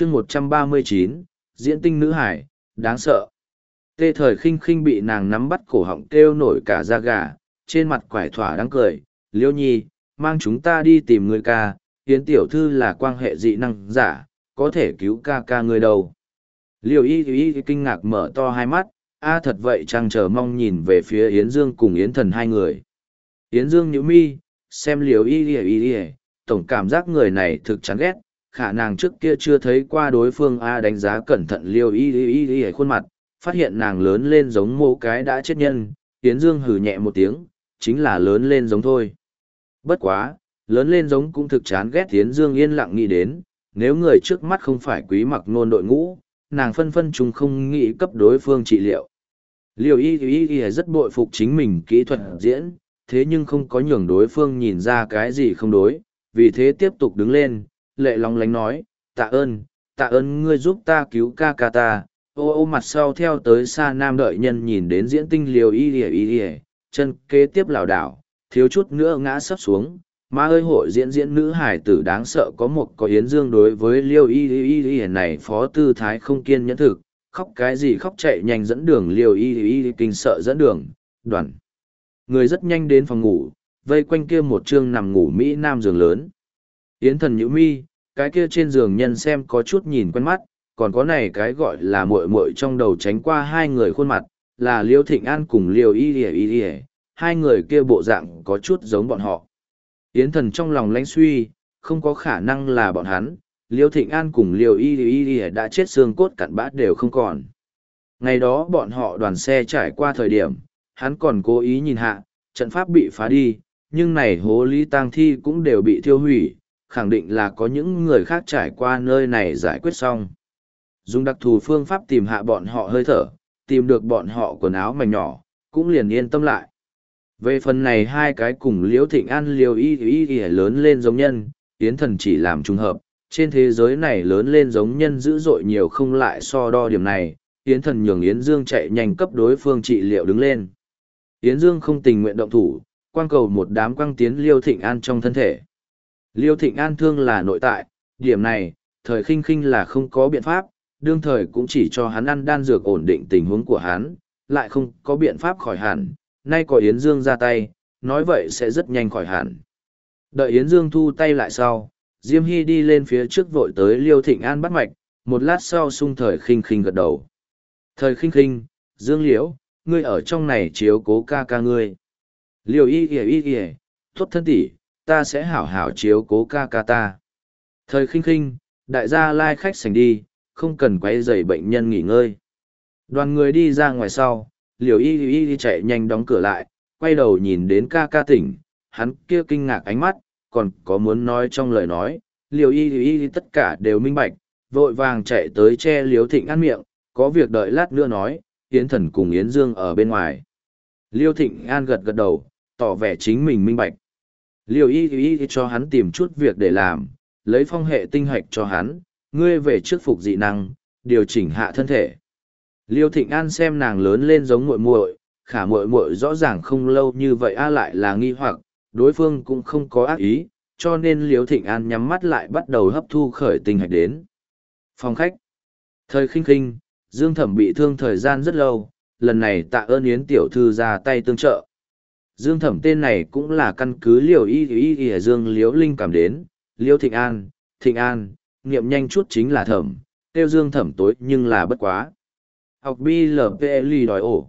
chương một trăm ba mươi chín, diễn tinh nữ hải, đáng sợ. Tê thời khinh khinh bị nàng nắm bắt cổ họng kêu nổi cả da gà, trên mặt quải thỏa đáng cười. Liêu nhi, mang chúng ta đi tìm người ca hiến tiểu thư là quan hệ dị năng giả, có thể cứu ca ca người đâu. Liêu y y kinh ngạc mở to hai mắt, a thật vậy chăng chờ mong nhìn về phía yến dương cùng yến thần hai người. Yến dương nhữ mi, xem liều y y y y, tổng cảm giác người này thực chán ghét khả nàng trước kia chưa thấy qua đối phương a đánh giá cẩn thận Liêu y y y y khuôn mặt phát hiện nàng lớn lên giống mô cái đã chết nhân yến dương hừ nhẹ một tiếng chính là lớn lên giống thôi. Bất quá lớn lên giống cũng thực chán ghét yến dương yên lặng nghĩ đến nếu người trước mắt không phải quý mặc nôn đội ngũ nàng phân phân chúng không nghĩ cấp đối phương trị liệu. Liêu y y y rất bội phục chính mình kỹ thuật diễn thế nhưng không có nhường đối phương nhìn ra cái gì không đối, vì thế tiếp tục đứng lên, lệ long lánh nói, tạ ơn, tạ ơn ngươi giúp ta cứu ca ca ta, ô ô mặt sau theo tới xa nam đợi nhân nhìn đến diễn tinh liều y y y y, chân kế tiếp lảo đảo, thiếu chút nữa ngã sắp xuống. Má ơi hội diễn diễn nữ hải tử đáng sợ có một có yến dương đối với liêu y y y này phó tư thái không kiên nhẫn thực, khóc cái gì khóc chạy nhanh dẫn đường liều y y kinh sợ dẫn đường, đoàn. Người rất nhanh đến phòng ngủ vây quanh kia một chương nằm ngủ mỹ nam giường lớn. Yến thần nhữ mi cái kia trên giường nhân xem có chút nhìn quen mắt còn có này cái gọi là muội muội trong đầu tránh qua hai người khuôn mặt là liêu thịnh an cùng liêu y Y y hai người kia bộ dạng có chút giống bọn họ. Yến thần trong lòng lãnh suy không có khả năng là bọn hắn liêu thịnh an cùng liêu y y y đã chết xương cốt cặn bát đều không còn. Ngày đó bọn họ đoàn xe trải qua thời điểm hắn còn cố ý nhìn hạ, trận pháp bị phá đi, nhưng này hố lý tang thi cũng đều bị thiêu hủy, khẳng định là có những người khác trải qua nơi này giải quyết xong. Dùng đặc thù phương pháp tìm hạ bọn họ hơi thở, tìm được bọn họ quần áo mảnh nhỏ, cũng liền yên tâm lại. Về phần này hai cái cùng liễu thịnh an liều y y y lớn lên giống nhân, yến thần chỉ làm trùng hợp, trên thế giới này lớn lên giống nhân dữ dội nhiều không lại so đo điểm này, yến thần nhường yến dương chạy nhanh cấp đối phương trị liệu đứng lên. Yến Dương không tình nguyện động thủ, quang cầu một đám quang tiến Liêu Thịnh An trong thân thể. Liêu Thịnh An thương là nội tại, điểm này, thời khinh khinh là không có biện pháp, đương thời cũng chỉ cho hắn ăn đan dược ổn định tình huống của hắn, lại không có biện pháp khỏi hẳn, nay có Yến Dương ra tay, nói vậy sẽ rất nhanh khỏi hẳn. Đợi Yến Dương thu tay lại sau, Diêm Hy đi lên phía trước vội tới Liêu Thịnh An bắt mạch, một lát sau sung thời khinh khinh gật đầu. Thời khinh khinh, Dương Liễu, ngươi ở trong này chiếu cố ca ca ngươi. Liêu y y y y, tốt thân tỷ, ta sẽ hảo hảo chiếu cố ca ca ta. Thời khinh khinh, đại gia lai khách sành đi, không cần quay dày bệnh nhân nghỉ ngơi. Đoàn người đi ra ngoài sau, liều y y y chạy nhanh đóng cửa lại, quay đầu nhìn đến ca ca tỉnh, hắn kia kinh ngạc ánh mắt, còn có muốn nói trong lời nói, liều y y y tất cả đều minh bạch, vội vàng chạy tới che liếu thịnh ăn miệng, có việc đợi lát nữa nói, Yến Thần cùng Yến Dương ở bên ngoài. Liêu Thịnh An gật gật đầu, tỏ vẻ chính mình minh bạch. Liêu y y cho hắn tìm chút việc để làm, lấy phong hệ tinh hạch cho hắn, ngươi về trước phục dị năng, điều chỉnh hạ thân thể. Liêu Thịnh An xem nàng lớn lên giống muội muội, khả muội muội rõ ràng không lâu như vậy a lại là nghi hoặc, đối phương cũng không có ác ý, cho nên Liêu Thịnh An nhắm mắt lại bắt đầu hấp thu khởi tinh hạch đến. Phòng khách. Thời khinh khinh, Dương Thẩm bị thương thời gian rất lâu, lần này tạ ơn Yến Tiểu Thư ra tay tương trợ. Dương Thẩm tên này cũng là căn cứ liều y y y Dương Liễu Linh cảm đến, Liễu Thịnh An, Thịnh An, nghiệm nhanh chút chính là Thẩm, tiêu Dương Thẩm tối nhưng là bất quá. Học BLPL đòi ổ.